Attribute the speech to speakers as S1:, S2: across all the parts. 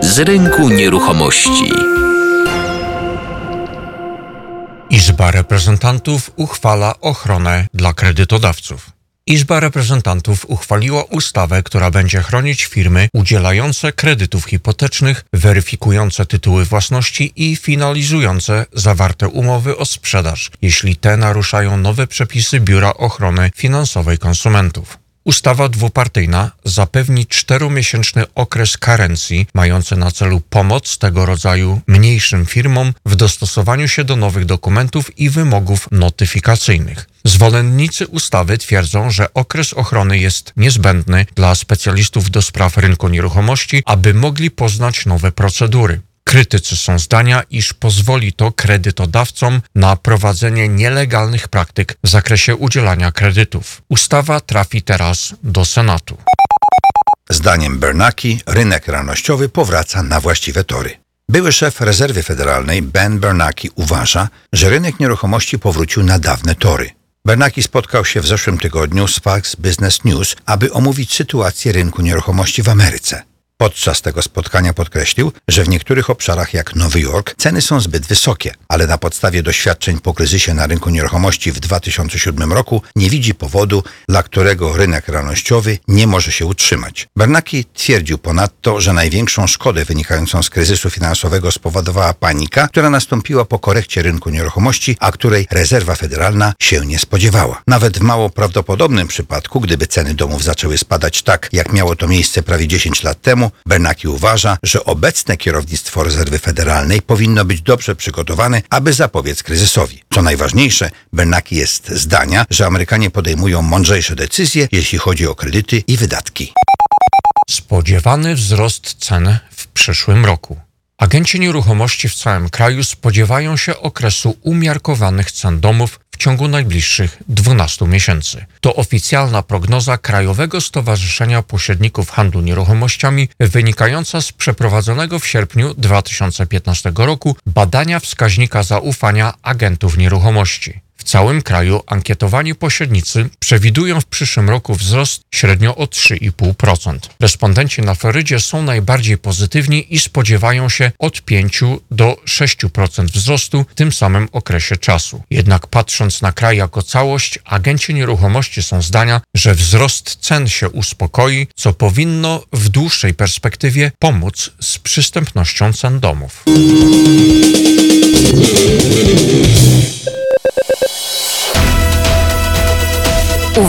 S1: Z rynku nieruchomości.
S2: Izba Reprezentantów uchwala ochronę dla kredytodawców. Izba Reprezentantów uchwaliła ustawę, która będzie chronić firmy udzielające kredytów hipotecznych, weryfikujące tytuły własności i finalizujące zawarte umowy o sprzedaż, jeśli te naruszają nowe przepisy Biura Ochrony Finansowej Konsumentów. Ustawa dwupartyjna zapewni czteromiesięczny okres karencji, mający na celu pomoc tego rodzaju mniejszym firmom w dostosowaniu się do nowych dokumentów i wymogów notyfikacyjnych. Zwolennicy ustawy twierdzą, że okres ochrony jest niezbędny dla specjalistów do spraw rynku nieruchomości, aby mogli poznać nowe procedury. Krytycy są zdania, iż pozwoli to kredytodawcom na prowadzenie nielegalnych praktyk w zakresie udzielania kredytów. Ustawa trafi teraz do Senatu.
S3: Zdaniem Bernanke rynek realnościowy powraca na właściwe tory. Były szef rezerwy federalnej Ben Bernanke uważa, że rynek nieruchomości powrócił na dawne tory. Bernanke spotkał się w zeszłym tygodniu z Fox Business News, aby omówić sytuację rynku nieruchomości w Ameryce. Podczas tego spotkania podkreślił, że w niektórych obszarach jak Nowy Jork ceny są zbyt wysokie, ale na podstawie doświadczeń po kryzysie na rynku nieruchomości w 2007 roku nie widzi powodu, dla którego rynek realnościowy nie może się utrzymać. Bernanke twierdził ponadto, że największą szkodę wynikającą z kryzysu finansowego spowodowała panika, która nastąpiła po korekcie rynku nieruchomości, a której rezerwa federalna się nie spodziewała. Nawet w mało prawdopodobnym przypadku, gdyby ceny domów zaczęły spadać tak, jak miało to miejsce prawie 10 lat temu, Bernanke uważa, że obecne kierownictwo rezerwy federalnej powinno być dobrze przygotowane, aby zapobiec kryzysowi. Co najważniejsze, Bernanke jest zdania, że Amerykanie podejmują mądrzejsze decyzje, jeśli chodzi o kredyty i wydatki.
S2: Spodziewany wzrost cen w przyszłym roku. Agenci nieruchomości w całym kraju spodziewają się okresu umiarkowanych cen domów ciągu najbliższych 12 miesięcy. To oficjalna prognoza Krajowego Stowarzyszenia Pośredników Handlu Nieruchomościami wynikająca z przeprowadzonego w sierpniu 2015 roku badania wskaźnika zaufania agentów nieruchomości. Całym kraju ankietowani pośrednicy przewidują w przyszłym roku wzrost średnio o 3,5%. Respondenci na Florydzie są najbardziej pozytywni i spodziewają się od 5 do 6% wzrostu w tym samym okresie czasu. Jednak patrząc na kraj jako całość, agenci nieruchomości są zdania, że wzrost cen się uspokoi, co powinno w dłuższej perspektywie pomóc z przystępnością cen domów.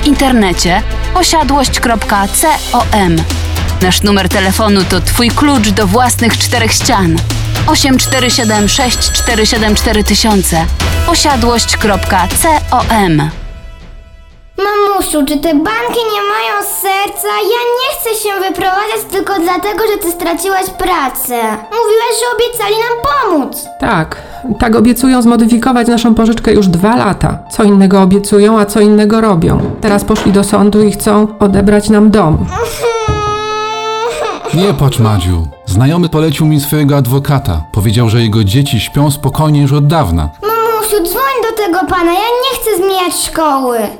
S4: W internecie posiadłość.com. Nasz numer telefonu to Twój klucz do własnych czterech ścian. 847 647 4000 posiadłość.com.
S5: Mamusiu, czy te banki nie mają serca? Ja nie chcę się wyprowadzać tylko dlatego, że ty straciłaś pracę. Mówiłaś, że obiecali nam pomóc.
S6: Tak, tak obiecują zmodyfikować naszą pożyczkę już dwa lata. Co innego obiecują, a co innego robią. Teraz poszli do sądu i chcą odebrać nam dom.
S7: Nie płacz, Madziu. Znajomy polecił mi swojego adwokata. Powiedział, że jego dzieci śpią spokojnie już od dawna.
S5: Mamusiu, dzwoń do tego pana, ja nie chcę zmieniać szkoły.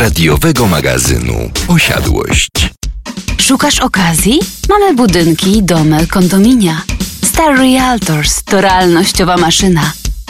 S8: radiowego magazynu Posiadłość.
S4: Szukasz okazji? Mamy budynki, domy, kondominia. Star Realtors to realnościowa maszyna.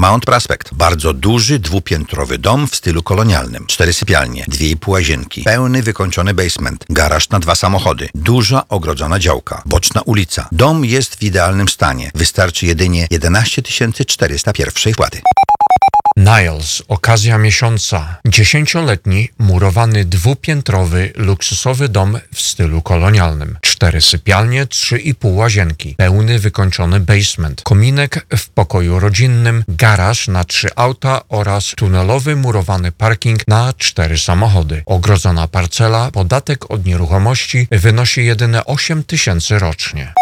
S3: Mount Prospect. Bardzo duży, dwupiętrowy dom w stylu kolonialnym. Cztery sypialnie, dwie i pół łazienki, pełny wykończony basement, garaż na dwa samochody, duża ogrodzona działka, boczna ulica. Dom jest w idealnym stanie. Wystarczy jedynie 11 400 pierwszej wpłaty.
S2: Niles, okazja miesiąca. Dziesięcioletni, murowany, dwupiętrowy, luksusowy dom w stylu kolonialnym. Cztery sypialnie, trzy i pół łazienki, pełny wykończony basement, kominek w pokoju rodzinnym, garaż na trzy auta oraz tunelowy murowany parking na cztery samochody. Ogrodzona parcela, podatek od nieruchomości wynosi jedyne 8 tysięcy rocznie.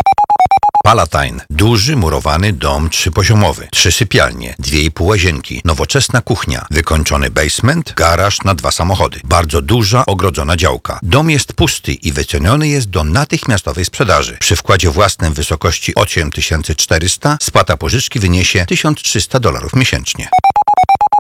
S3: Palatine. Duży, murowany dom trzypoziomowy. Trzy sypialnie, dwie i pół łazienki, nowoczesna kuchnia, wykończony basement, garaż na dwa samochody. Bardzo duża, ogrodzona działka. Dom jest pusty i wyceniony jest do natychmiastowej sprzedaży. Przy wkładzie własnym w wysokości 8400 spłata pożyczki wyniesie 1300 dolarów miesięcznie.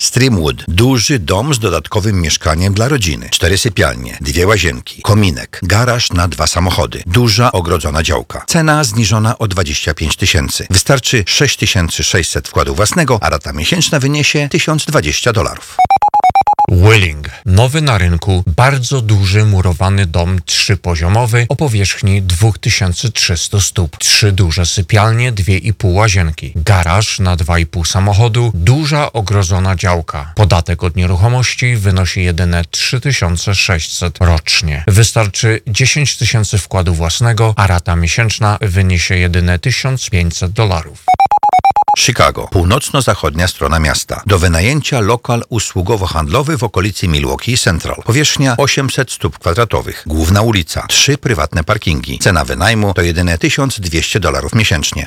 S3: Streamwood. Duży dom z dodatkowym mieszkaniem dla rodziny. Cztery sypialnie, dwie łazienki, kominek, garaż na dwa samochody, duża ogrodzona działka. Cena zniżona o 25 tysięcy. Wystarczy 6600 wkładu własnego, a rata miesięczna wyniesie 1020 dolarów.
S2: Willing. Nowy na rynku, bardzo duży murowany dom trzypoziomowy o powierzchni 2300 stóp. Trzy duże sypialnie, dwie i pół łazienki. Garaż na dwa i pół samochodu, duża ogrodzona działka. Podatek od nieruchomości wynosi jedyne 3600 rocznie. Wystarczy 10 tysięcy wkładu własnego, a rata miesięczna wyniesie jedyne 1500 dolarów.
S3: Chicago, północno-zachodnia strona miasta. Do wynajęcia lokal usługowo-handlowy w okolicy Milwaukee Central. Powierzchnia 800 stóp kwadratowych. Główna ulica. Trzy prywatne parkingi. Cena wynajmu to jedyne 1200 dolarów miesięcznie.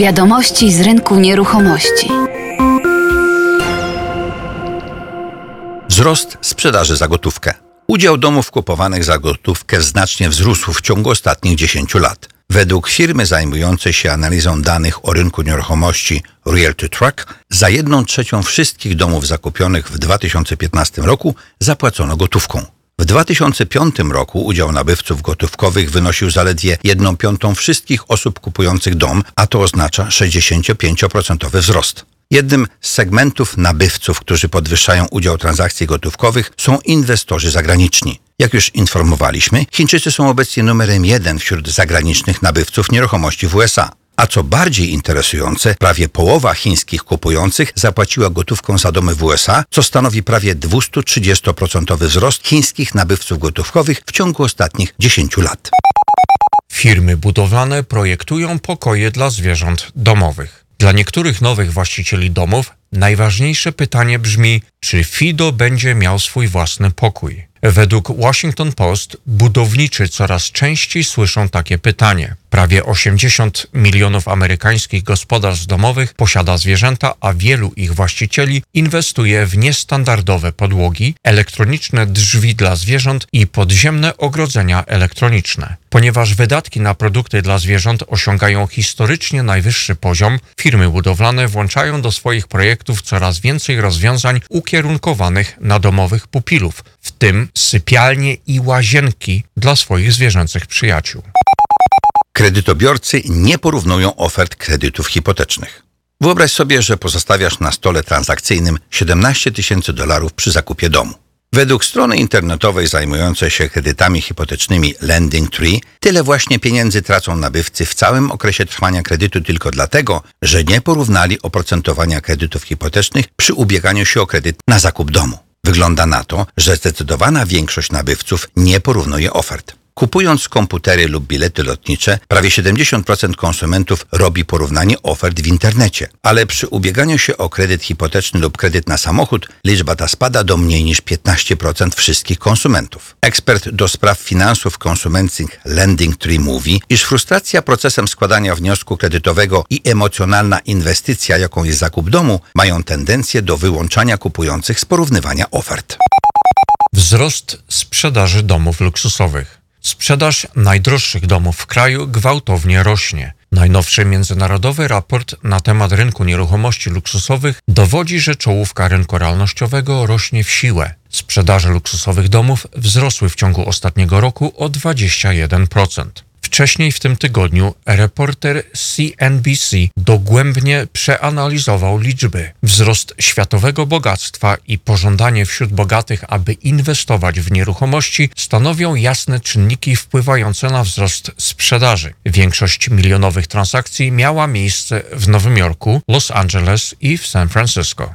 S4: Wiadomości z rynku nieruchomości.
S3: Wzrost sprzedaży za gotówkę. Udział domów kupowanych za gotówkę znacznie wzrósł w ciągu ostatnich 10 lat. Według firmy zajmującej się analizą danych o rynku nieruchomości Realty Track, za jedną trzecią wszystkich domów zakupionych w 2015 roku zapłacono gotówką. W 2005 roku udział nabywców gotówkowych wynosił zaledwie 1 piątą wszystkich osób kupujących dom, a to oznacza 65% wzrost. Jednym z segmentów nabywców, którzy podwyższają udział transakcji gotówkowych, są inwestorzy zagraniczni. Jak już informowaliśmy, Chińczycy są obecnie numerem jeden wśród zagranicznych nabywców nieruchomości w USA. A co bardziej interesujące, prawie połowa chińskich kupujących zapłaciła gotówką za domy w USA, co stanowi prawie 230% wzrost chińskich nabywców gotówkowych w ciągu ostatnich 10 lat.
S2: Firmy budowlane projektują pokoje dla zwierząt domowych. Dla niektórych nowych właścicieli domów najważniejsze pytanie brzmi, czy Fido będzie miał swój własny pokój. Według Washington Post budowniczy coraz częściej słyszą takie pytanie. Prawie 80 milionów amerykańskich gospodarstw domowych posiada zwierzęta, a wielu ich właścicieli inwestuje w niestandardowe podłogi, elektroniczne drzwi dla zwierząt i podziemne ogrodzenia elektroniczne. Ponieważ wydatki na produkty dla zwierząt osiągają historycznie najwyższy poziom, firmy budowlane włączają do swoich projektów coraz więcej rozwiązań ukierunkowanych na domowych pupilów, w tym sypialnie i łazienki dla swoich zwierzęcych przyjaciół.
S3: Kredytobiorcy nie porównują ofert kredytów hipotecznych. Wyobraź sobie, że pozostawiasz na stole transakcyjnym 17 tysięcy dolarów przy zakupie domu. Według strony internetowej zajmującej się kredytami hipotecznymi Lending Tree, tyle właśnie pieniędzy tracą nabywcy w całym okresie trwania kredytu tylko dlatego, że nie porównali oprocentowania kredytów hipotecznych przy ubieganiu się o kredyt na zakup domu. Wygląda na to, że zdecydowana większość nabywców nie porównuje ofert. Kupując komputery lub bilety lotnicze, prawie 70% konsumentów robi porównanie ofert w internecie. Ale przy ubieganiu się o kredyt hipoteczny lub kredyt na samochód, liczba ta spada do mniej niż 15% wszystkich konsumentów. Ekspert do spraw finansów konsumenckich Lending Tree mówi, iż frustracja procesem składania wniosku kredytowego i emocjonalna inwestycja, jaką jest zakup domu, mają tendencję do wyłączania kupujących z porównywania ofert.
S2: Wzrost sprzedaży domów luksusowych. Sprzedaż najdroższych domów w kraju gwałtownie rośnie. Najnowszy międzynarodowy raport na temat rynku nieruchomości luksusowych dowodzi, że czołówka rynku realnościowego rośnie w siłę. Sprzedaże luksusowych domów wzrosły w ciągu ostatniego roku o 21%. Wcześniej w tym tygodniu reporter CNBC dogłębnie przeanalizował liczby. Wzrost światowego bogactwa i pożądanie wśród bogatych, aby inwestować w nieruchomości, stanowią jasne czynniki wpływające na wzrost sprzedaży. Większość milionowych transakcji miała miejsce w Nowym Jorku, Los Angeles i w San Francisco.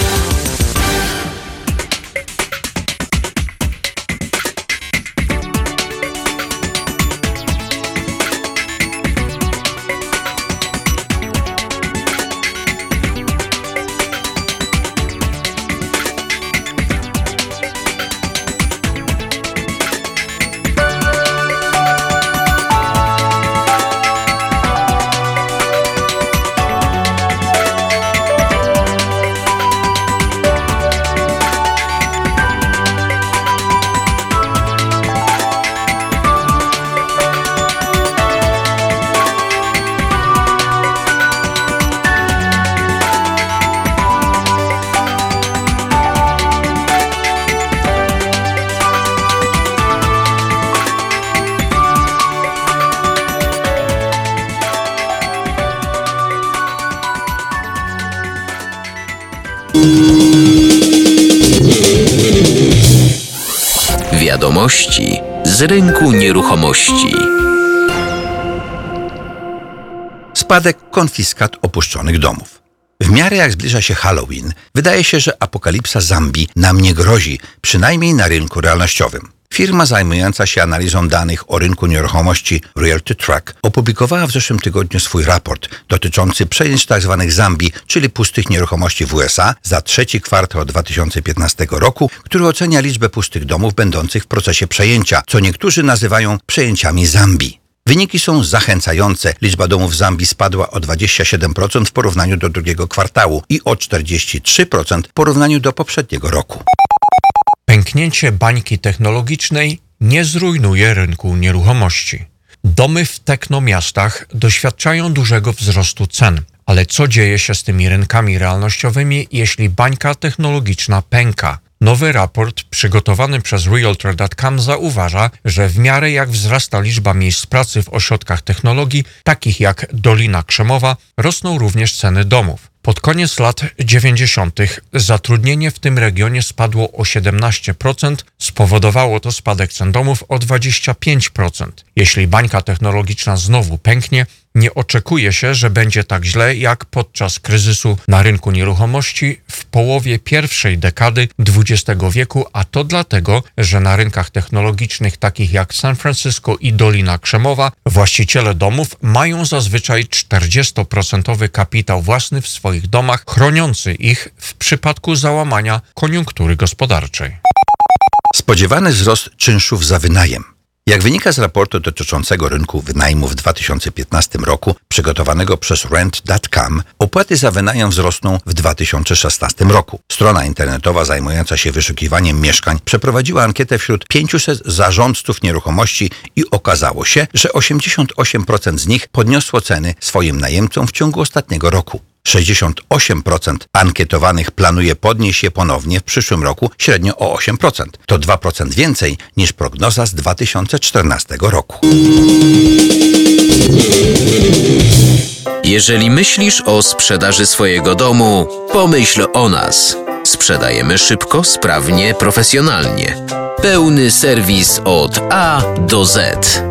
S1: Z rynku nieruchomości.
S3: Spadek konfiskat opuszczonych domów. W miarę jak zbliża się Halloween, wydaje się, że apokalipsa Zambii nam nie grozi, przynajmniej na rynku realnościowym. Firma zajmująca się analizą danych o rynku nieruchomości Realty Track opublikowała w zeszłym tygodniu swój raport dotyczący przejęć tzw. Zambii, czyli pustych nieruchomości w USA za trzeci kwartał 2015 roku, który ocenia liczbę pustych domów będących w procesie przejęcia, co niektórzy nazywają przejęciami Zambii. Wyniki są zachęcające. Liczba domów w Zambii spadła o 27% w porównaniu do drugiego kwartału i o 43% w porównaniu do poprzedniego roku.
S2: Pęknięcie bańki technologicznej nie zrujnuje rynku nieruchomości. Domy w teknomiastach doświadczają dużego wzrostu cen. Ale co dzieje się z tymi rynkami realnościowymi, jeśli bańka technologiczna pęka? Nowy raport przygotowany przez Realtor.com zauważa, że w miarę jak wzrasta liczba miejsc pracy w ośrodkach technologii, takich jak Dolina Krzemowa, rosną również ceny domów. Pod koniec lat 90. zatrudnienie w tym regionie spadło o 17%, spowodowało to spadek cen domów o 25%. Jeśli bańka technologiczna znowu pęknie, nie oczekuje się, że będzie tak źle jak podczas kryzysu na rynku nieruchomości w połowie pierwszej dekady XX wieku, a to dlatego, że na rynkach technologicznych takich jak San Francisco i Dolina Krzemowa właściciele domów mają zazwyczaj 40% kapitał własny w swoich domach, chroniący ich w przypadku załamania koniunktury gospodarczej.
S3: Spodziewany wzrost czynszów za wynajem. Jak wynika z raportu dotyczącego rynku wynajmu w 2015 roku, przygotowanego przez Rent.com, opłaty za wynajem wzrosną w 2016 roku. Strona internetowa zajmująca się wyszukiwaniem mieszkań przeprowadziła ankietę wśród 500 zarządców nieruchomości i okazało się, że 88% z nich podniosło ceny swoim najemcom w ciągu ostatniego roku. 68% ankietowanych planuje podnieść je ponownie w przyszłym roku średnio o 8%. To 2% więcej niż prognoza z 2014 roku.
S1: Jeżeli myślisz o sprzedaży swojego domu, pomyśl o nas. Sprzedajemy szybko, sprawnie, profesjonalnie. Pełny serwis od A do Z.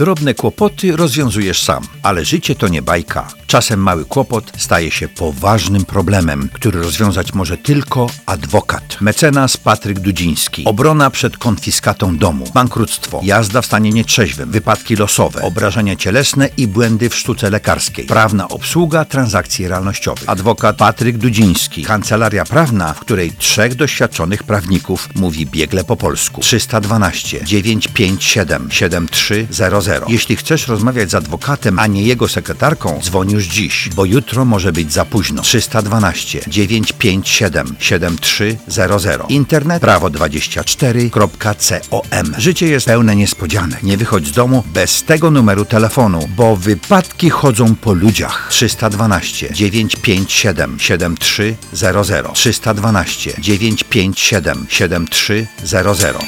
S3: Drobne kłopoty rozwiązujesz sam, ale życie to nie bajka. Czasem mały kłopot staje się poważnym problemem, który rozwiązać może tylko adwokat. Mecenas Patryk Dudziński. Obrona przed konfiskatą domu, bankructwo, jazda w stanie nietrzeźwym, wypadki losowe, obrażenia cielesne i błędy w sztuce lekarskiej, prawna obsługa transakcji realnościowych. Adwokat Patryk Dudziński. Kancelaria prawna, w której trzech doświadczonych prawników mówi biegle po polsku. 312 957 7300. Jeśli chcesz rozmawiać z adwokatem, a nie jego sekretarką, dzwoń już dziś, bo jutro może być za późno. 312 957 7300. Internet prawo24.com. Życie jest pełne niespodzianek. Nie wychodź z domu bez tego numeru telefonu, bo wypadki chodzą po ludziach. 312 957 7300. 312 957 7300.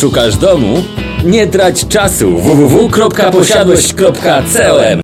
S9: Szukasz domu? Nie trać czasu www.posiadłość.com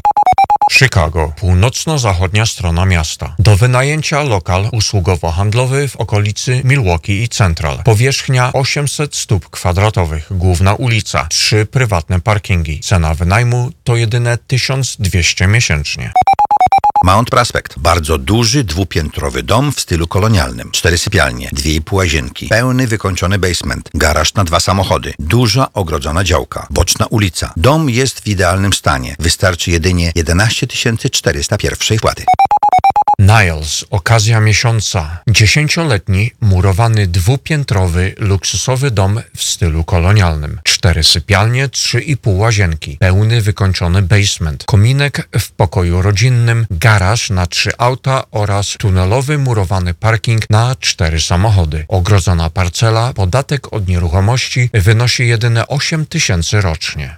S2: Chicago, północno-zachodnia strona miasta. Do wynajęcia lokal usługowo-handlowy w okolicy Milwaukee i Central. Powierzchnia 800 stóp kwadratowych, główna ulica, trzy prywatne parkingi. Cena wynajmu to jedyne 1200 miesięcznie.
S3: Mount Prospect. Bardzo duży, dwupiętrowy dom w stylu kolonialnym. Cztery sypialnie, dwie i pół łazienki, pełny wykończony basement, garaż na dwa samochody, duża ogrodzona działka, boczna ulica. Dom jest w idealnym stanie. Wystarczy jedynie 11 400 pierwszej płaty.
S2: Niles, okazja miesiąca. Dziesięcioletni, murowany dwupiętrowy, luksusowy dom w stylu kolonialnym. Cztery sypialnie, trzy i pół łazienki, pełny wykończony basement, kominek w pokoju rodzinnym, garaż na trzy auta oraz tunelowy murowany parking na cztery samochody. Ogrodzona parcela, podatek od nieruchomości wynosi jedyne 8 tysięcy rocznie.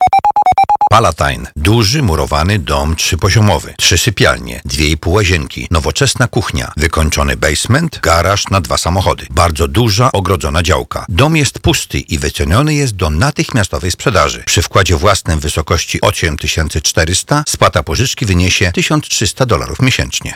S3: Palatine. Duży, murowany dom trzypoziomowy. Trzy sypialnie, dwie i pół łazienki, nowoczesna kuchnia, wykończony basement, garaż na dwa samochody. Bardzo duża, ogrodzona działka. Dom jest pusty i wyceniony jest do natychmiastowej sprzedaży. Przy wkładzie własnym w wysokości 8400 spłata pożyczki wyniesie 1300 dolarów miesięcznie.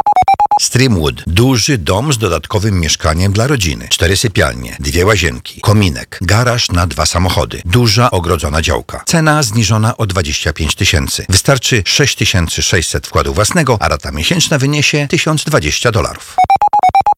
S3: Streamwood. Duży dom z dodatkowym mieszkaniem dla rodziny. Cztery sypialnie, dwie łazienki, kominek, garaż na dwa samochody, duża ogrodzona działka. Cena zniżona o 25 tysięcy. Wystarczy 6600 wkładu własnego, a rata miesięczna wyniesie 1020 dolarów.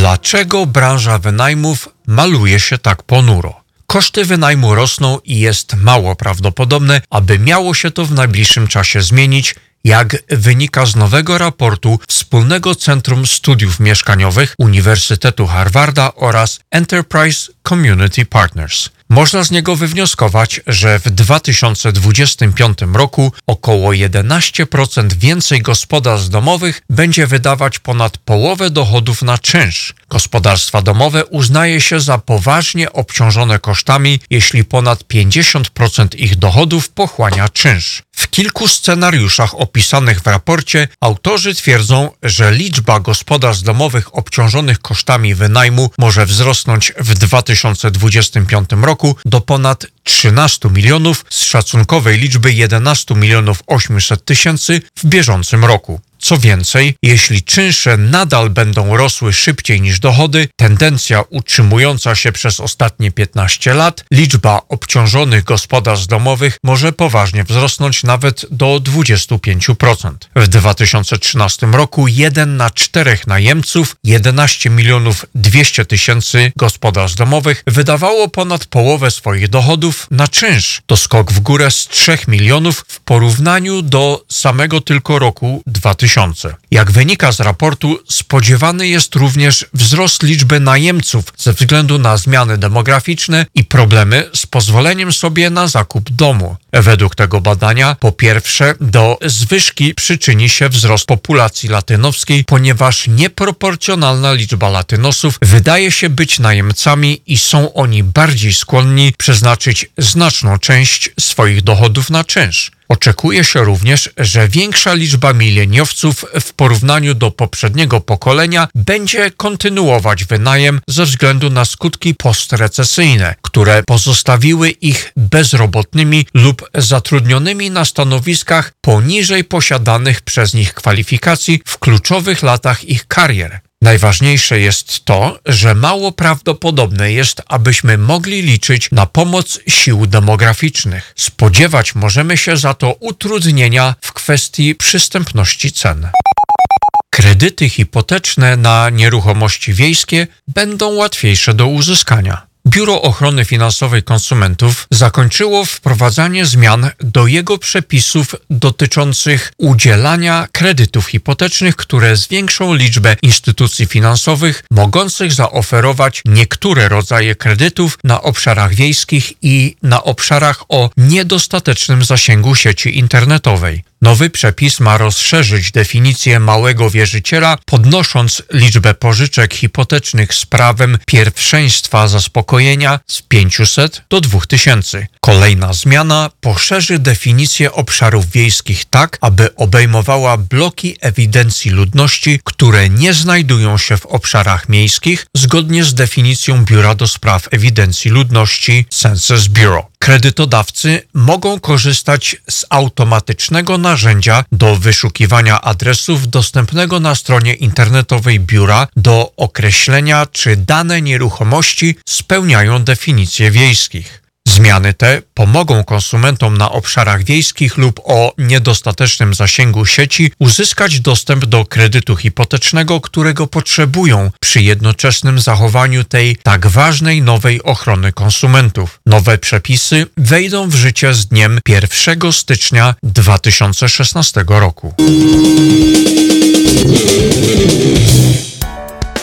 S2: Dlaczego branża wynajmów maluje się tak ponuro? Koszty wynajmu rosną i jest mało prawdopodobne, aby miało się to w najbliższym czasie zmienić, jak wynika z nowego raportu Wspólnego Centrum Studiów Mieszkaniowych Uniwersytetu Harvarda oraz Enterprise Community Partners. Można z niego wywnioskować, że w 2025 roku około 11% więcej gospodarstw domowych będzie wydawać ponad połowę dochodów na czynsz. Gospodarstwa domowe uznaje się za poważnie obciążone kosztami, jeśli ponad 50% ich dochodów pochłania czynsz. W kilku scenariuszach opisanych w raporcie autorzy twierdzą, że liczba gospodarstw domowych obciążonych kosztami wynajmu może wzrosnąć w 2025 roku do ponad 13 milionów z szacunkowej liczby 11 milionów 800 tysięcy w bieżącym roku. Co więcej, jeśli czynsze nadal będą rosły szybciej niż dochody, tendencja utrzymująca się przez ostatnie 15 lat, liczba obciążonych gospodarstw domowych może poważnie wzrosnąć nawet do 25%. W 2013 roku jeden na czterech najemców, 11 milionów 200 tysięcy gospodarstw domowych, wydawało ponad połowę swoich dochodów na czynsz. To skok w górę z 3 milionów w porównaniu do samego tylko roku 2000. Jak wynika z raportu, spodziewany jest również wzrost liczby najemców ze względu na zmiany demograficzne i problemy z pozwoleniem sobie na zakup domu. Według tego badania, po pierwsze, do zwyżki przyczyni się wzrost populacji latynosskiej, ponieważ nieproporcjonalna liczba latynosów wydaje się być najemcami i są oni bardziej skłonni przeznaczyć znaczną część swoich dochodów na czynsz. Oczekuje się również, że większa liczba mileniowców w porównaniu do poprzedniego pokolenia będzie kontynuować wynajem ze względu na skutki postrecesyjne, które pozostawiły ich bezrobotnymi lub zatrudnionymi na stanowiskach poniżej posiadanych przez nich kwalifikacji w kluczowych latach ich karier. Najważniejsze jest to, że mało prawdopodobne jest, abyśmy mogli liczyć na pomoc sił demograficznych. Spodziewać możemy się za to utrudnienia w kwestii przystępności cen. Kredyty hipoteczne na nieruchomości wiejskie będą łatwiejsze do uzyskania. Biuro Ochrony Finansowej Konsumentów zakończyło wprowadzanie zmian do jego przepisów dotyczących udzielania kredytów hipotecznych, które zwiększą liczbę instytucji finansowych mogących zaoferować niektóre rodzaje kredytów na obszarach wiejskich i na obszarach o niedostatecznym zasięgu sieci internetowej. Nowy przepis ma rozszerzyć definicję małego wierzyciela, podnosząc liczbę pożyczek hipotecznych z prawem pierwszeństwa zaspokojenia z 500 do 2000. Kolejna zmiana poszerzy definicję obszarów wiejskich tak, aby obejmowała bloki ewidencji ludności, które nie znajdują się w obszarach miejskich, zgodnie z definicją Biura do Spraw Ewidencji Ludności Census Bureau. Kredytodawcy mogą korzystać z automatycznego narzędzia do wyszukiwania adresów dostępnego na stronie internetowej biura do określenia, czy dane nieruchomości spełniają definicje wiejskich. Zmiany te pomogą konsumentom na obszarach wiejskich lub o niedostatecznym zasięgu sieci uzyskać dostęp do kredytu hipotecznego, którego potrzebują przy jednoczesnym zachowaniu tej tak ważnej nowej ochrony konsumentów. Nowe przepisy wejdą w życie z dniem 1 stycznia 2016 roku.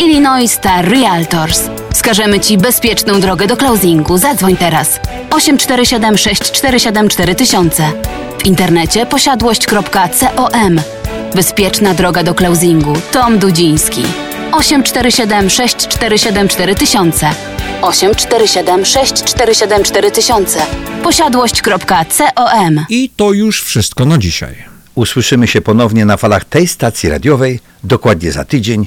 S4: Illinois Star Realtors. Wskażemy Ci bezpieczną drogę do closingu. Zadzwoń teraz. 847 647 4000. W internecie posiadłość.com. Bezpieczna droga do closingu. Tom Dudziński. 847 647 4000. 847 647 4000. Posiadłość.com.
S10: I to już wszystko na dzisiaj.
S3: Usłyszymy się ponownie na falach tej stacji radiowej dokładnie za tydzień